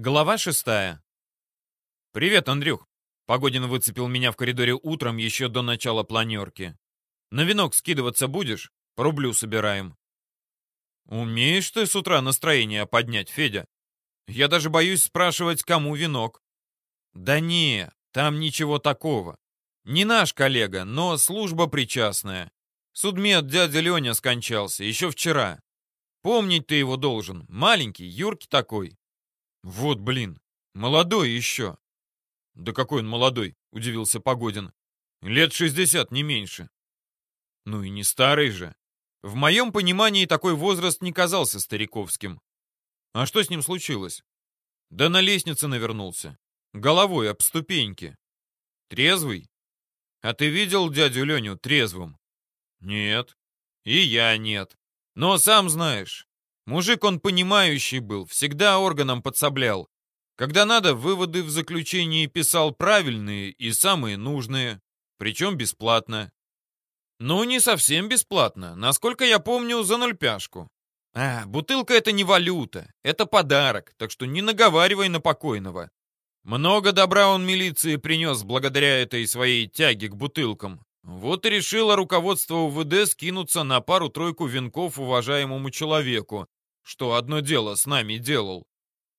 Глава шестая. «Привет, Андрюх!» Погодин выцепил меня в коридоре утром еще до начала планерки. «На венок скидываться будешь? Рублю собираем». «Умеешь ты с утра настроение поднять, Федя? Я даже боюсь спрашивать, кому венок». «Да не, там ничего такого. Не наш коллега, но служба причастная. Судмед дядя Леня скончался еще вчера. Помнить ты его должен. Маленький, юркий такой. Вот блин, молодой еще. Да какой он молодой, удивился Погодин. Лет шестьдесят, не меньше. Ну и не старый же. В моем понимании такой возраст не казался стариковским. А что с ним случилось? Да на лестнице навернулся. Головой об ступеньки. Трезвый? А ты видел дядю Леню трезвым? Нет. И я нет. Но сам знаешь, Мужик он понимающий был, всегда органом подсоблял. Когда надо, выводы в заключении писал правильные и самые нужные, причем бесплатно. Ну, не совсем бесплатно, насколько я помню, за нольпяшку. А, бутылка это не валюта, это подарок, так что не наговаривай на покойного. Много добра он милиции принес благодаря этой своей тяге к бутылкам. Вот и решило руководство УВД скинуться на пару-тройку венков уважаемому человеку, что одно дело с нами делал.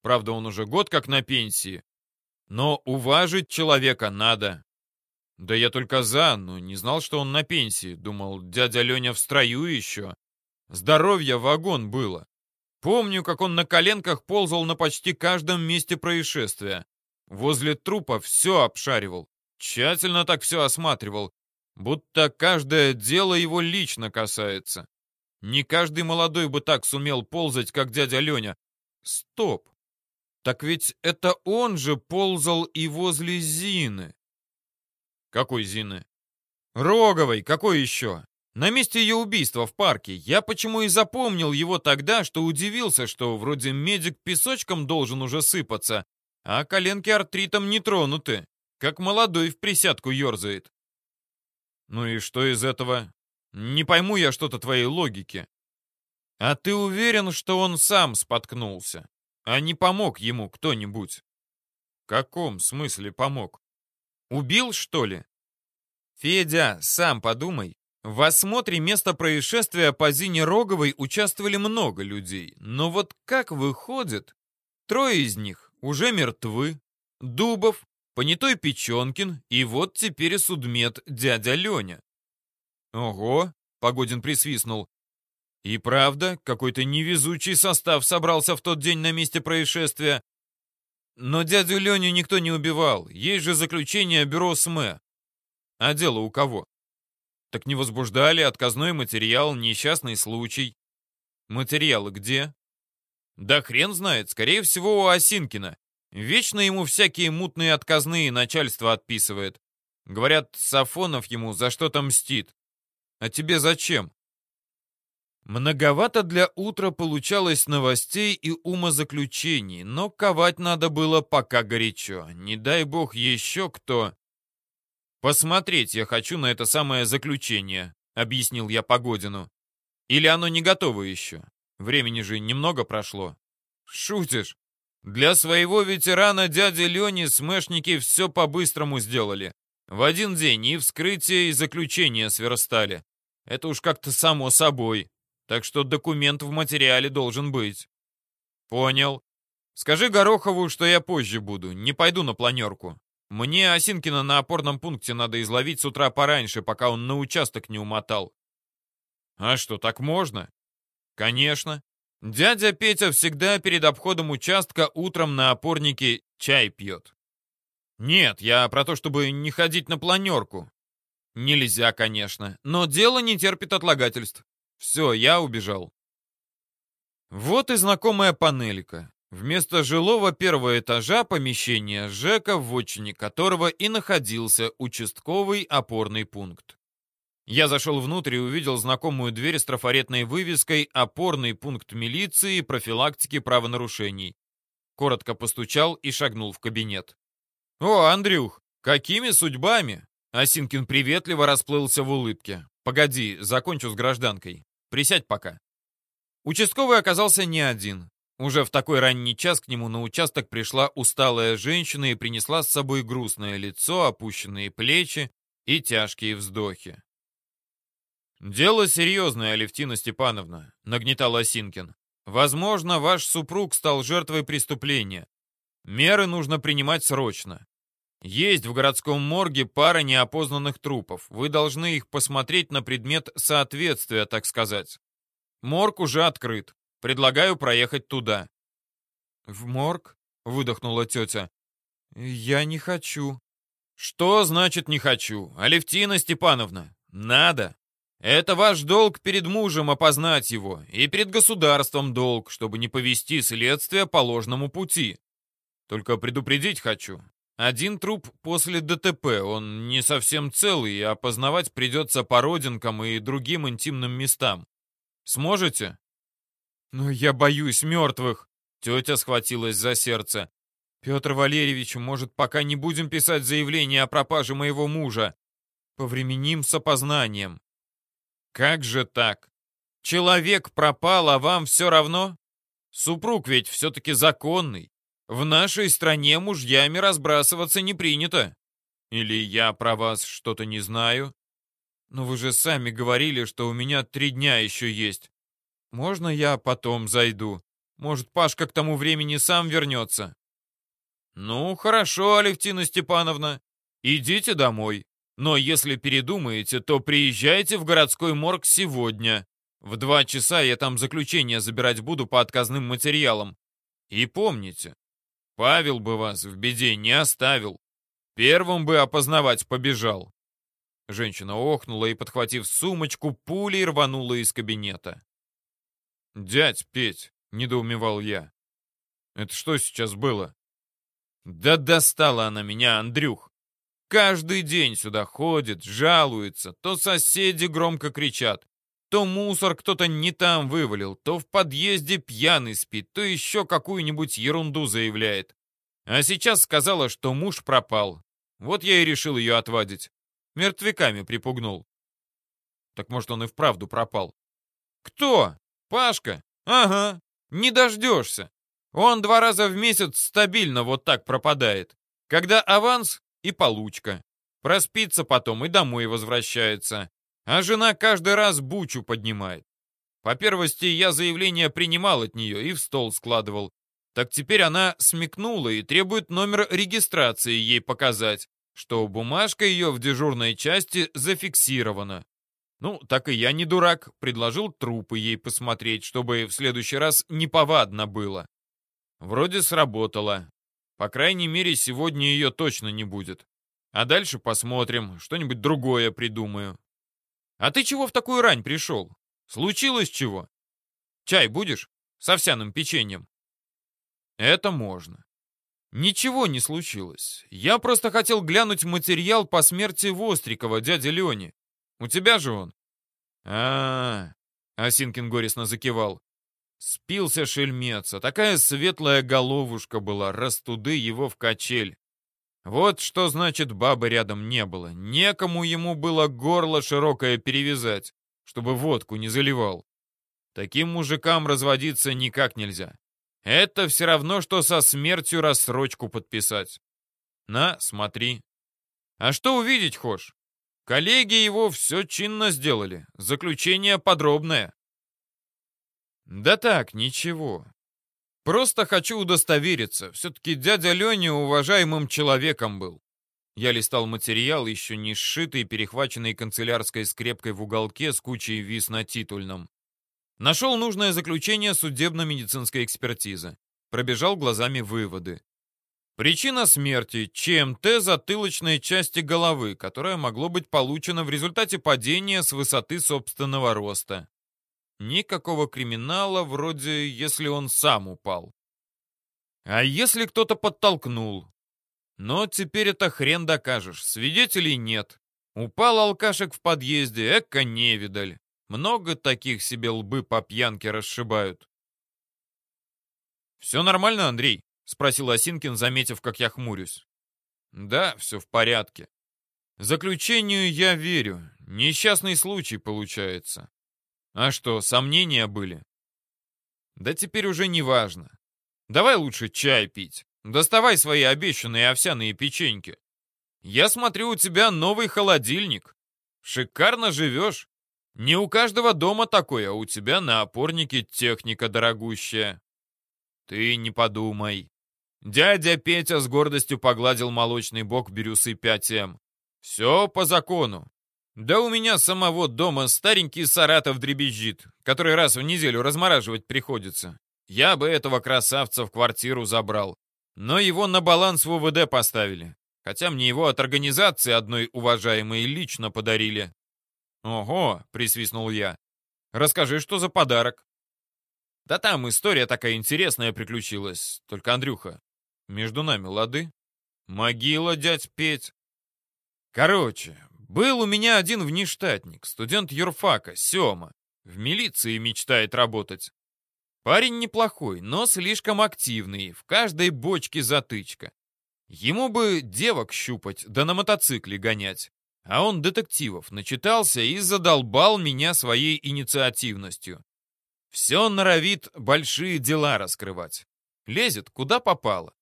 Правда, он уже год как на пенсии. Но уважить человека надо. Да я только за, но не знал, что он на пенсии. Думал, дядя Леня в строю еще. Здоровье вагон было. Помню, как он на коленках ползал на почти каждом месте происшествия. Возле трупа все обшаривал. Тщательно так все осматривал. Будто каждое дело его лично касается. Не каждый молодой бы так сумел ползать, как дядя Леня. Стоп! Так ведь это он же ползал и возле Зины. Какой Зины? Роговой, какой еще? На месте ее убийства в парке. Я почему и запомнил его тогда, что удивился, что вроде медик песочком должен уже сыпаться, а коленки артритом не тронуты, как молодой в присядку ерзает. Ну и что из этого? Не пойму я что-то твоей логики. А ты уверен, что он сам споткнулся, а не помог ему кто-нибудь? В каком смысле помог? Убил, что ли? Федя, сам подумай. В осмотре места происшествия по Зине Роговой участвовали много людей. Но вот как выходит, трое из них уже мертвы. Дубов, Понятой Печенкин и вот теперь судмед дядя Леня. «Ого!» — Погодин присвистнул. «И правда, какой-то невезучий состав собрался в тот день на месте происшествия. Но дядю Леню никто не убивал, есть же заключение бюро СМЭ. А дело у кого? Так не возбуждали, отказной материал, несчастный случай. Материалы где? Да хрен знает, скорее всего, у Осинкина. Вечно ему всякие мутные отказные начальство отписывает. Говорят, Сафонов ему за что-то мстит. А тебе зачем? Многовато для утра получалось новостей и умозаключений, но ковать надо было пока горячо. Не дай бог еще кто... «Посмотреть я хочу на это самое заключение», — объяснил я Погодину. «Или оно не готово еще? Времени же немного прошло». «Шутишь? Для своего ветерана дяди Лени смешники все по-быстрому сделали. В один день и вскрытие, и заключение сверстали. Это уж как-то само собой. Так что документ в материале должен быть. Понял. Скажи Горохову, что я позже буду. Не пойду на планерку. Мне Осинкина на опорном пункте надо изловить с утра пораньше, пока он на участок не умотал. А что, так можно? Конечно. Дядя Петя всегда перед обходом участка утром на опорнике чай пьет. Нет, я про то, чтобы не ходить на планерку. Нельзя, конечно, но дело не терпит отлагательств. Все, я убежал. Вот и знакомая панелька. Вместо жилого первого этажа помещения ЖЭКа, в отчине которого и находился участковый опорный пункт. Я зашел внутрь и увидел знакомую дверь с трафаретной вывеской «Опорный пункт милиции и профилактики правонарушений». Коротко постучал и шагнул в кабинет. «О, Андрюх, какими судьбами?» Осинкин приветливо расплылся в улыбке. «Погоди, закончу с гражданкой. Присядь пока». Участковый оказался не один. Уже в такой ранний час к нему на участок пришла усталая женщина и принесла с собой грустное лицо, опущенные плечи и тяжкие вздохи. «Дело серьезное, Алевтина Степановна», — нагнетал Осинкин. «Возможно, ваш супруг стал жертвой преступления. Меры нужно принимать срочно. Есть в городском морге пара неопознанных трупов. Вы должны их посмотреть на предмет соответствия, так сказать. Морг уже открыт. Предлагаю проехать туда». «В морг?» — выдохнула тетя. «Я не хочу». «Что значит «не хочу»? Алевтина Степановна, надо. Это ваш долг перед мужем опознать его, и перед государством долг, чтобы не повести следствие по ложному пути. Только предупредить хочу. Один труп после ДТП, он не совсем целый, и опознавать придется по родинкам и другим интимным местам. Сможете? «Но я боюсь мертвых!» Тетя схватилась за сердце. «Петр Валерьевич, может, пока не будем писать заявление о пропаже моего мужа? Повременим с опознанием». «Как же так? Человек пропал, а вам все равно? Супруг ведь все-таки законный. В нашей стране мужьями разбрасываться не принято. Или я про вас что-то не знаю?» «Но вы же сами говорили, что у меня три дня еще есть. Можно я потом зайду? Может, Пашка к тому времени сам вернется?» «Ну, хорошо, Алевтина Степановна. Идите домой. Но если передумаете, то приезжайте в городской морг сегодня. В два часа я там заключение забирать буду по отказным материалам. И помните, Павел бы вас в беде не оставил. Первым бы опознавать побежал». Женщина охнула и, подхватив сумочку, пулей рванула из кабинета. «Дядь Петь», — недоумевал я, — «это что сейчас было?» «Да достала она меня, Андрюх! Каждый день сюда ходит, жалуется, то соседи громко кричат, то мусор кто-то не там вывалил, то в подъезде пьяный спит, то еще какую-нибудь ерунду заявляет. А сейчас сказала, что муж пропал. Вот я и решил ее отвадить. Мертвяками припугнул. Так может, он и вправду пропал. Кто? Пашка? Ага, не дождешься. Он два раза в месяц стабильно вот так пропадает. Когда аванс и получка. Проспится потом и домой возвращается. А жена каждый раз бучу поднимает. По первости, я заявление принимал от нее и в стол складывал. Так теперь она смекнула и требует номер регистрации ей показать, что бумажка ее в дежурной части зафиксирована. Ну, так и я не дурак, предложил трупы ей посмотреть, чтобы в следующий раз неповадно было. Вроде сработало. По крайней мере, сегодня ее точно не будет. А дальше посмотрим, что-нибудь другое придумаю. А ты чего в такую рань пришел? Случилось чего? Чай будешь? С овсяным печеньем. Это можно. Ничего не случилось. Я просто хотел глянуть материал по смерти Вострикова, дяди Лени. У тебя же он. А, -а, -а Осинкин горестно закивал. Спился шельмец, а такая светлая головушка была, растуды его в качель. Вот что значит бабы рядом не было. Некому ему было горло широкое перевязать, чтобы водку не заливал. Таким мужикам разводиться никак нельзя. Это все равно, что со смертью рассрочку подписать. На, смотри. А что увидеть хочешь? Коллеги его все чинно сделали. Заключение подробное. Да так, ничего. Просто хочу удостовериться. Все-таки дядя Леня уважаемым человеком был. Я листал материал, еще не сшитый, перехваченный канцелярской скрепкой в уголке с кучей вис на титульном. Нашел нужное заключение судебно-медицинской экспертизы. Пробежал глазами выводы. Причина смерти – ЧМТ затылочной части головы, которое могло быть получено в результате падения с высоты собственного роста. Никакого криминала, вроде если он сам упал. А если кто-то подтолкнул? Но теперь это хрен докажешь, свидетелей нет. Упал алкашек в подъезде, эко невидаль. Много таких себе лбы по пьянке расшибают. «Все нормально, Андрей?» — спросил Осинкин, заметив, как я хмурюсь. «Да, все в порядке. Заключению я верю. Несчастный случай получается. А что, сомнения были?» Да теперь уже не важно. Давай лучше чай пить. Доставай свои обещанные овсяные печеньки. Я смотрю, у тебя новый холодильник. Шикарно живешь. Не у каждого дома такой, а у тебя на опорнике техника дорогущая. Ты не подумай. Дядя Петя с гордостью погладил молочный бок бирюсы 5М. Все по закону. Да у меня самого дома старенький Саратов дребезжит, который раз в неделю размораживать приходится. Я бы этого красавца в квартиру забрал. Но его на баланс в УВД поставили. Хотя мне его от организации одной уважаемой лично подарили. «Ого!» — присвистнул я. «Расскажи, что за подарок?» «Да там история такая интересная приключилась. Только, Андрюха, между нами лады? Могила, дядь Петь!» «Короче, был у меня один внештатник, студент юрфака, Сёма. В милиции мечтает работать. Парень неплохой, но слишком активный, в каждой бочке затычка. Ему бы девок щупать, да на мотоцикле гонять. А он детективов начитался и задолбал меня своей инициативностью. Все норовит большие дела раскрывать. Лезет куда попало.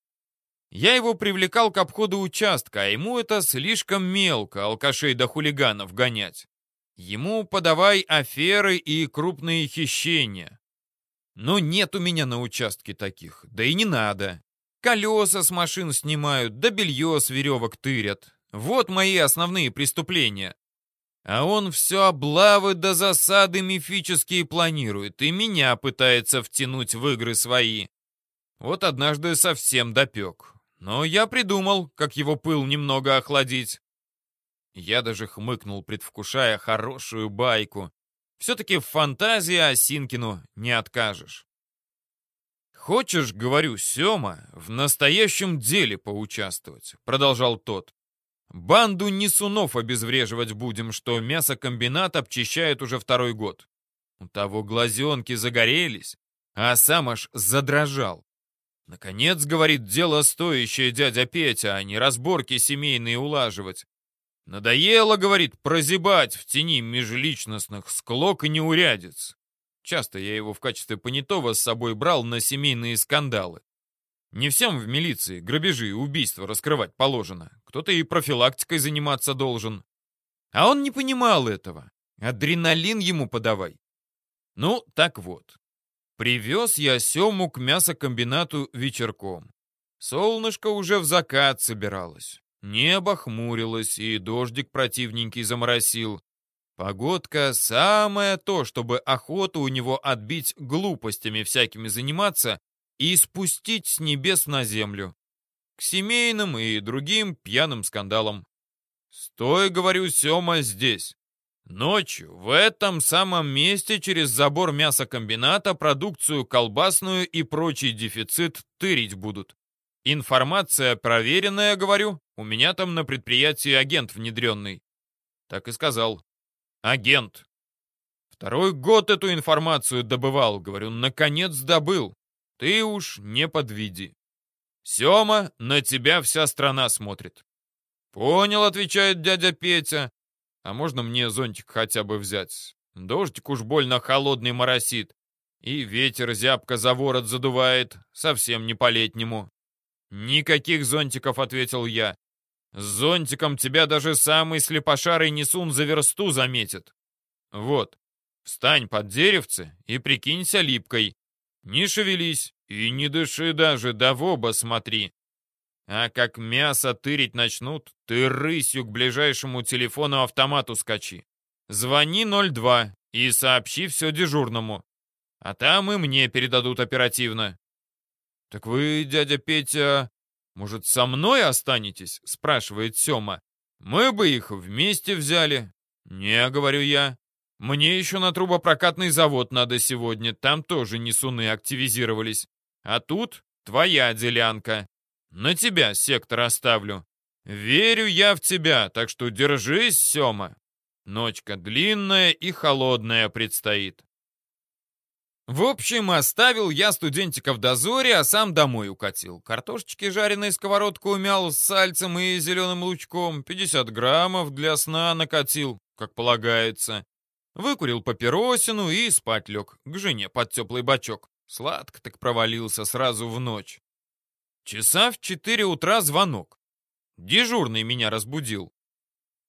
Я его привлекал к обходу участка, а ему это слишком мелко, алкашей да хулиганов гонять. Ему подавай аферы и крупные хищения. Но нет у меня на участке таких, да и не надо. Колеса с машин снимают, да белье с веревок тырят. Вот мои основные преступления. А он все облавы до засады мифические планирует и меня пытается втянуть в игры свои. Вот однажды совсем допек. Но я придумал, как его пыл немного охладить. Я даже хмыкнул, предвкушая хорошую байку. Все-таки в фантазии Осинкину не откажешь. «Хочешь, — говорю, Сема, — в настоящем деле поучаствовать?» — продолжал тот. Банду несунов обезвреживать будем, что мясокомбинат обчищает уже второй год. У того глазенки загорелись, а сам аж задрожал. Наконец, говорит, дело стоящее дядя Петя, а не разборки семейные улаживать. Надоело, говорит, прозябать в тени межличностных склок и неурядиц. Часто я его в качестве понятого с собой брал на семейные скандалы. Не всем в милиции грабежи и убийства раскрывать положено. Кто-то и профилактикой заниматься должен. А он не понимал этого. Адреналин ему подавай. Ну, так вот. Привез я Сему к мясокомбинату вечерком. Солнышко уже в закат собиралось. Небо хмурилось, и дождик противненький заморосил. Погодка самое то, чтобы охоту у него отбить глупостями всякими заниматься и спустить с небес на землю. К семейным и другим пьяным скандалам. «Стой, — говорю, Сема, — здесь. Ночью в этом самом месте через забор мясокомбината продукцию колбасную и прочий дефицит тырить будут. Информация проверенная, говорю, у меня там на предприятии агент внедренный. Так и сказал. Агент. Второй год эту информацию добывал, говорю, наконец добыл. Ты уж не подведи. Сема, на тебя вся страна смотрит. Понял, отвечает дядя Петя. А можно мне зонтик хотя бы взять? Дождик уж больно холодный моросит. И ветер зябко за ворот задувает, совсем не по-летнему. «Никаких зонтиков», — ответил я. «С зонтиком тебя даже самый слепошарый несун за версту заметит. Вот, встань под деревце и прикинься липкой. Не шевелись и не дыши даже, да в оба смотри. А как мясо тырить начнут, ты рысью к ближайшему телефону-автомату скачи. Звони 02 и сообщи все дежурному. А там и мне передадут оперативно. «Так вы, дядя Петя, может, со мной останетесь?» — спрашивает Сема. «Мы бы их вместе взяли». «Не», — говорю я. «Мне еще на трубопрокатный завод надо сегодня, там тоже несуны активизировались. А тут твоя делянка. На тебя сектор оставлю. Верю я в тебя, так что держись, Сема. Ночка длинная и холодная предстоит. В общем, оставил я студентика в дозоре, а сам домой укатил. Картошечки жареной сковородку умял с сальцем и зеленым лучком, 50 граммов для сна накатил, как полагается. Выкурил папиросину и спать лег, к жене под теплый бачок. Сладко так провалился сразу в ночь. Часа в четыре утра звонок. Дежурный меня разбудил.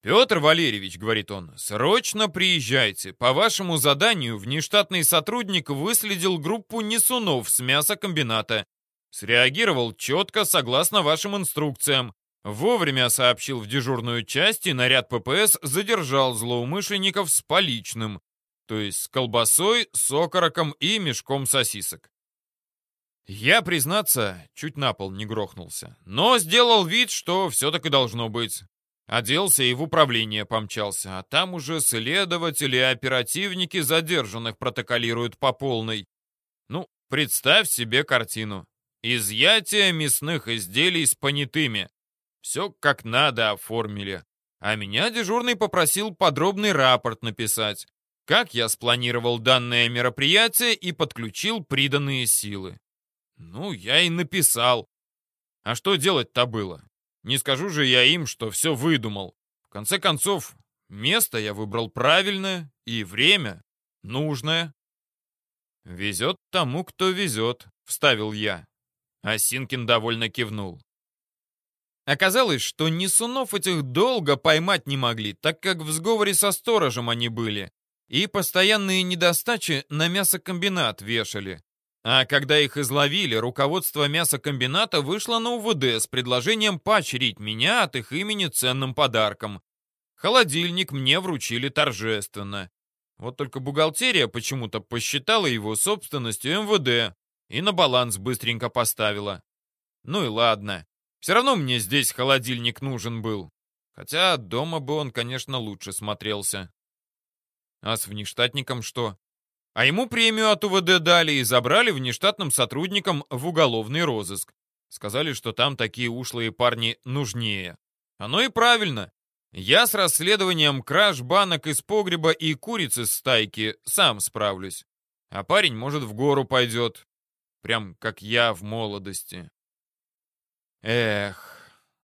«Петр Валерьевич», — говорит он, — «срочно приезжайте. По вашему заданию внештатный сотрудник выследил группу несунов с мясокомбината. Среагировал четко, согласно вашим инструкциям. Вовремя сообщил в дежурную часть, и наряд ППС задержал злоумышленников с поличным, то есть с колбасой, сокороком и мешком сосисок. Я, признаться, чуть на пол не грохнулся, но сделал вид, что все так и должно быть. Оделся и в управление помчался, а там уже следователи и оперативники задержанных протоколируют по полной. Ну, представь себе картину. Изъятие мясных изделий с понятыми. Все как надо оформили. А меня дежурный попросил подробный рапорт написать, как я спланировал данное мероприятие и подключил приданные силы. Ну, я и написал. А что делать-то было? Не скажу же я им, что все выдумал. В конце концов, место я выбрал правильное и время нужное. «Везет тому, кто везет», — вставил я. Осинкин довольно кивнул. Оказалось, что несунов этих долго поймать не могли, так как в сговоре со сторожем они были, и постоянные недостачи на мясокомбинат вешали. А когда их изловили, руководство мясокомбината вышло на УВД с предложением поощрить меня от их имени ценным подарком. Холодильник мне вручили торжественно. Вот только бухгалтерия почему-то посчитала его собственностью МВД и на баланс быстренько поставила. Ну и ладно. Все равно мне здесь холодильник нужен был. Хотя дома бы он, конечно, лучше смотрелся. А с внештатником что? А ему премию от УВД дали и забрали внештатным сотрудником в уголовный розыск. Сказали, что там такие ушлые парни нужнее. Оно и правильно. Я с расследованием краж банок из погреба и курицы с стайки сам справлюсь. А парень, может, в гору пойдет. Прям как я в молодости. Эх,